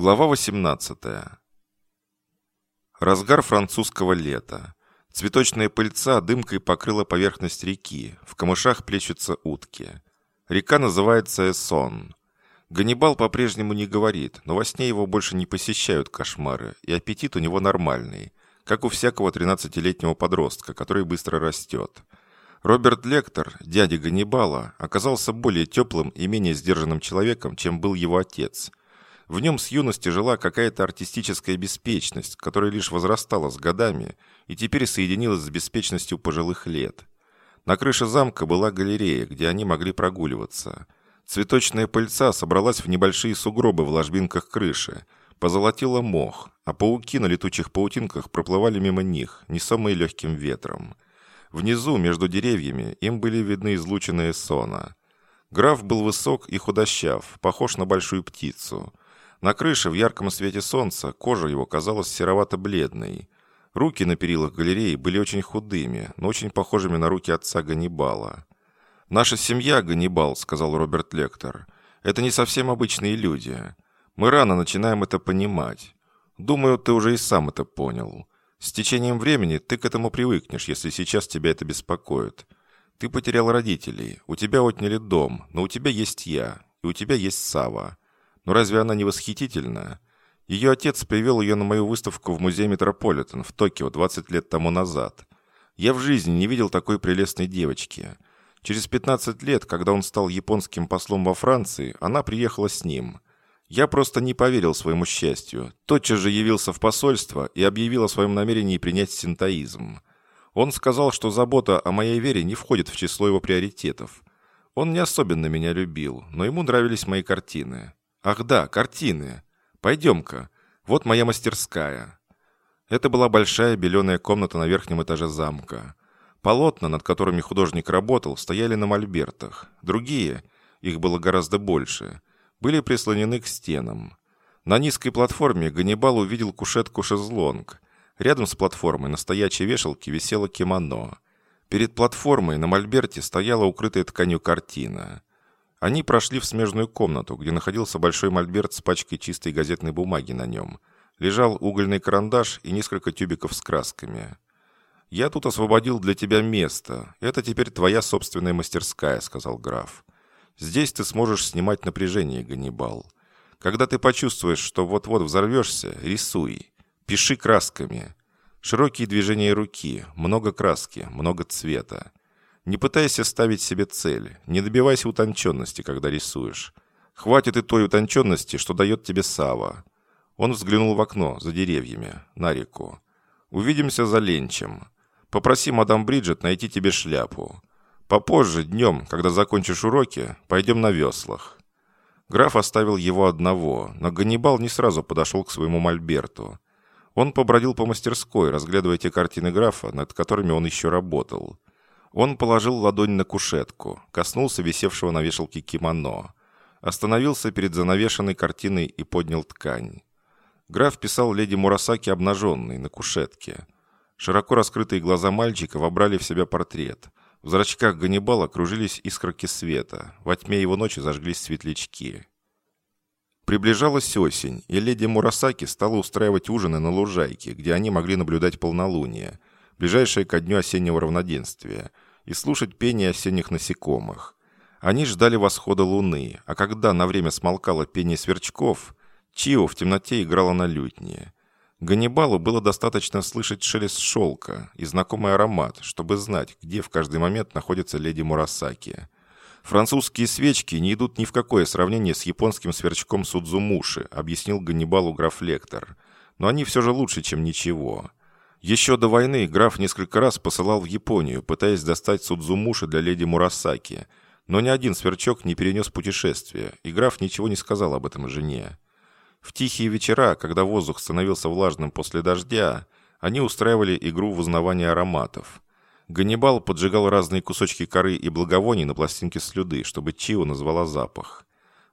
Глава 18. Разгар французского лета. Цветочная пыльца дымкой покрыла поверхность реки. В камышах плещутся утки. Река называется Эсон. Ганнибал по-прежнему не говорит, но во сне его больше не посещают кошмары, и аппетит у него нормальный, как у всякого 13-летнего подростка, который быстро растет. Роберт Лектор, дядя Ганнибала, оказался более теплым и менее сдержанным человеком, чем был его отец. В нем с юности жила какая-то артистическая беспечность, которая лишь возрастала с годами и теперь соединилась с беспечностью пожилых лет. На крыше замка была галерея, где они могли прогуливаться – Цветочная пыльца собралась в небольшие сугробы в ложбинках крыши, позолотила мох, а пауки на летучих паутинках проплывали мимо них, несомые легким ветром. Внизу, между деревьями, им были видны излученные сона. Граф был высок и худощав, похож на большую птицу. На крыше в ярком свете солнца кожа его казалась серовато-бледной. Руки на перилах галереи были очень худыми, но очень похожими на руки отца Ганнибала. «Наша семья, Ганнибал», — сказал Роберт Лектор, — «это не совсем обычные люди. Мы рано начинаем это понимать. Думаю, ты уже и сам это понял. С течением времени ты к этому привыкнешь, если сейчас тебя это беспокоит. Ты потерял родителей, у тебя отняли дом, но у тебя есть я, и у тебя есть Сава. Но разве она не восхитительна? Ее отец привел ее на мою выставку в музей Метрополитен в Токио 20 лет тому назад. Я в жизни не видел такой прелестной девочки». Через 15 лет, когда он стал японским послом во Франции, она приехала с ним. Я просто не поверил своему счастью. Тотчас же явился в посольство и объявил о своем намерении принять синтоизм. Он сказал, что забота о моей вере не входит в число его приоритетов. Он не особенно меня любил, но ему нравились мои картины. Ах да, картины. Пойдем-ка. Вот моя мастерская. Это была большая беленая комната на верхнем этаже замка. Полотна, над которыми художник работал, стояли на мольбертах. Другие, их было гораздо больше, были прислонены к стенам. На низкой платформе Ганнибал увидел кушетку-шезлонг. Рядом с платформой на стоячей вешалке висело кимоно. Перед платформой на мольберте стояла укрытая тканью картина. Они прошли в смежную комнату, где находился большой мольберт с пачкой чистой газетной бумаги на нем. Лежал угольный карандаш и несколько тюбиков с красками. «Я тут освободил для тебя место. Это теперь твоя собственная мастерская», — сказал граф. «Здесь ты сможешь снимать напряжение, Ганнибал. Когда ты почувствуешь, что вот-вот взорвешься, рисуй. Пиши красками. Широкие движения руки, много краски, много цвета. Не пытайся ставить себе цель, не добивайся утонченности, когда рисуешь. Хватит и той утонченности, что дает тебе Сава». Он взглянул в окно, за деревьями, на реку. «Увидимся за ленчем. Попроси мадам Бриджит найти тебе шляпу. Попозже, днем, когда закончишь уроки, пойдем на веслах». Граф оставил его одного, но Ганнибал не сразу подошел к своему мольберту. Он побродил по мастерской, разглядывая те картины графа, над которыми он еще работал. Он положил ладонь на кушетку, коснулся висевшего на вешалке кимоно, остановился перед занавешенной картиной и поднял ткань. Граф писал леди Мурасаки обнаженной, на кушетке – Широко раскрытые глаза мальчика вобрали в себя портрет. В зрачках Ганнибала кружились искорки света. Во тьме его ночи зажглись светлячки. Приближалась осень, и леди Мурасаки стала устраивать ужины на лужайке, где они могли наблюдать полнолуние, ближайшее ко дню осеннего равноденствия, и слушать пение осенних насекомых. Они ждали восхода луны, а когда на время смолкало пение сверчков, Чио в темноте играла на лютне. Ганнибалу было достаточно слышать шелест шелка и знакомый аромат, чтобы знать, где в каждый момент находится леди Мурасаки. «Французские свечки не идут ни в какое сравнение с японским сверчком Судзумуши», объяснил Ганнибалу граф Лектор. «Но они все же лучше, чем ничего». Еще до войны граф несколько раз посылал в Японию, пытаясь достать Судзумуши для леди Мурасаки. Но ни один сверчок не перенес путешествие, и граф ничего не сказал об этом жене. В тихие вечера, когда воздух становился влажным после дождя, они устраивали игру в узнавание ароматов. Ганнибал поджигал разные кусочки коры и благовоний на пластинке слюды, чтобы Чио назвала запах.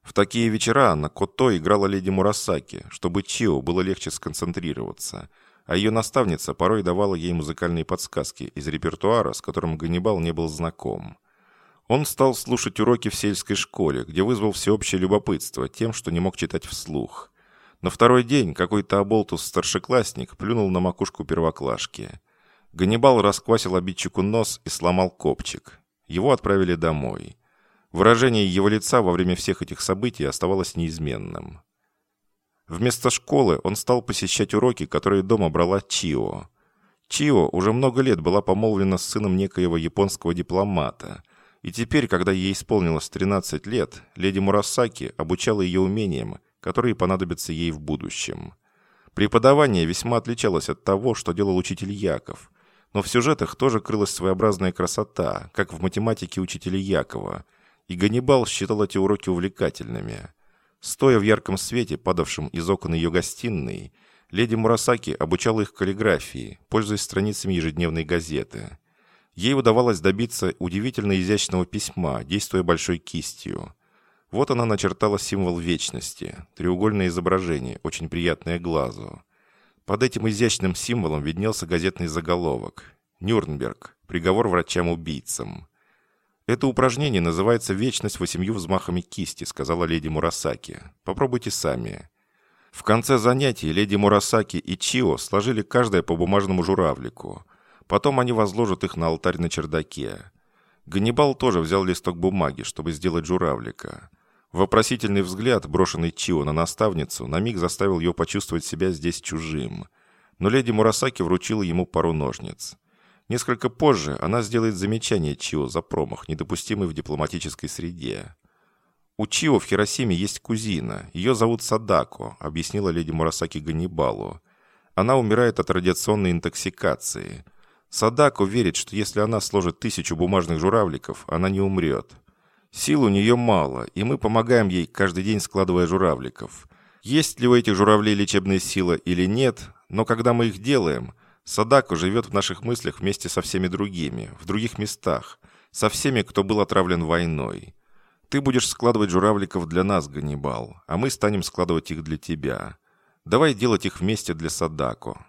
В такие вечера на Кото играла леди Мурасаки, чтобы Чио было легче сконцентрироваться, а ее наставница порой давала ей музыкальные подсказки из репертуара, с которым Ганнибал не был знаком. Он стал слушать уроки в сельской школе, где вызвал всеобщее любопытство тем, что не мог читать вслух. На второй день какой-то оболтус-старшеклассник плюнул на макушку первоклашки. Ганнибал расквасил обидчику нос и сломал копчик. Его отправили домой. Выражение его лица во время всех этих событий оставалось неизменным. Вместо школы он стал посещать уроки, которые дома брала Чио. Чио уже много лет была помолвлена с сыном некоего японского дипломата. И теперь, когда ей исполнилось 13 лет, леди Мурасаки обучала ее умениям, которые понадобятся ей в будущем. Преподавание весьма отличалось от того, что делал учитель Яков. Но в сюжетах тоже крылась своеобразная красота, как в математике учителя Якова. И Ганнибал считал эти уроки увлекательными. Стоя в ярком свете, падавшем из окон ее гостиной, Леди Мурасаки обучала их каллиграфии, пользуясь страницами ежедневной газеты. Ей удавалось добиться удивительно изящного письма, действуя большой кистью. Вот она начертала символ вечности, треугольное изображение, очень приятное глазу. Под этим изящным символом виднелся газетный заголовок «Нюрнберг. Приговор врачам-убийцам». «Это упражнение называется «Вечность восемью взмахами кисти», — сказала леди Мурасаки. «Попробуйте сами». В конце занятий леди Мурасаки и Чио сложили каждое по бумажному журавлику. Потом они возложат их на алтарь на чердаке. Ганнибал тоже взял листок бумаги, чтобы сделать журавлика. Вопросительный взгляд, брошенный Чио на наставницу, на миг заставил ее почувствовать себя здесь чужим. Но леди Мурасаки вручила ему пару ножниц. Несколько позже она сделает замечание Чио за промах, недопустимый в дипломатической среде. «У Чио в Хиросиме есть кузина. Ее зовут Садако», — объяснила леди Мурасаки Ганнибалу. «Она умирает от радиационной интоксикации. Садако верит, что если она сложит тысячу бумажных журавликов, она не умрет. Сил у нее мало, и мы помогаем ей, каждый день складывая журавликов. Есть ли у этих журавлей лечебная сила или нет, но когда мы их делаем, Садако живет в наших мыслях вместе со всеми другими, в других местах, со всеми, кто был отравлен войной». Ты будешь складывать журавликов для нас, Ганнибал, а мы станем складывать их для тебя. Давай делать их вместе для Садако.